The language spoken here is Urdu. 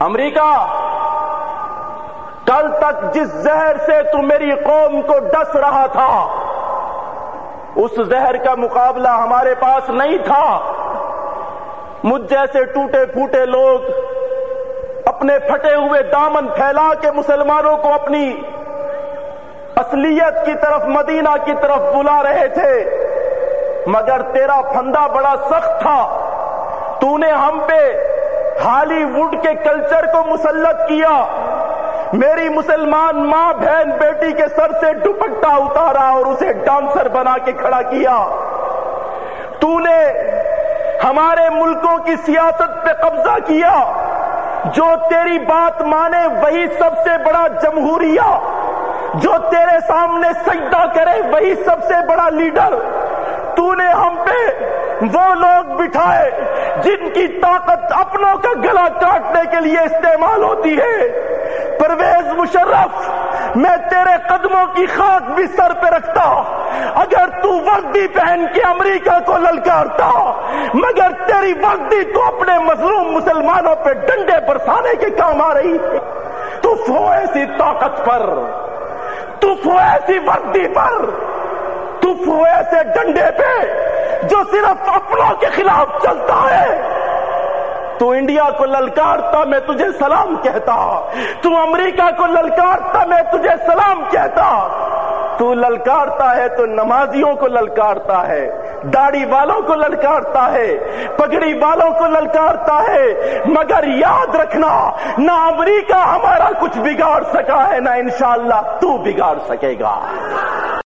امریکہ، کل تک جس زہر سے تو میری قوم کو ڈس رہا تھا، اس زہر کا مقابلہ ہمارے پاس نہیں تھا۔ مجھ جیسے ٹوٹے پھوٹے لوگ اپنے پھٹے ہوئے دامن پھیلا کے مسلمانوں کو اپنی اصلیت کی طرف، مدینہ کی طرف بلا رہے تھے۔ مگر تیرا پھندا بڑا سخت تھا۔ تو نے ہم پہ ہالی ووڈ کے کلچر کو مسلط کیا۔ میری مسلمان ماں بہن بیٹی کے سر سے دوپٹہ اتارا اور اسے ڈانسر بنا کے کھڑا کیا۔ تو نے ہمارے ملکوں کی سیاست پہ قبضہ کیا۔ جو تیری بات مانے وہی سب سے بڑا جمہوریہ۔ جو تیرے سامنے سجدہ کرے وہی سب سے بڑا لیڈر۔ تو نے ہم پہ وہ لوگ بٹھائے جن کی طاقت اپنوں کا گلا کاٹنے کے لیے استعمال ہوتی ہے۔ پرویز مشرف، میں تیرے قدموں کی خاک بھی سر پہ رکھتا۔ اگر تو وردی پہن کے امریکہ کو للکارتا، مگر تیری وردی تو اپنے مظلوم مسلمانوں پہ ڈنڈے برسانے کے کام آ رہی ہے۔ تو فو ایسی طاقت پر، تو فو ایسی وردی پر، تو فو ایسے ڈنڈے پہ جو صرف اپنوں کے خلاف چلتا ہے۔ تو انڈیا کو للکارتا میں تجھے سلام کہتا۔ تو امریکہ کو للکارتا میں تجھے سلام کہتا۔ تو للکارتا ہے تو نمازیوں کو للکارتا ہے۔ داڑھی والوں کو للکارتا ہے۔ پگڑی والوں کو للکارتا ہے۔ مگر یاد رکھنا، نہ امریکہ ہمارا کچھ بگاڑ سکا ہے، نہ انشاءاللہ تو بگاڑ سکے گا۔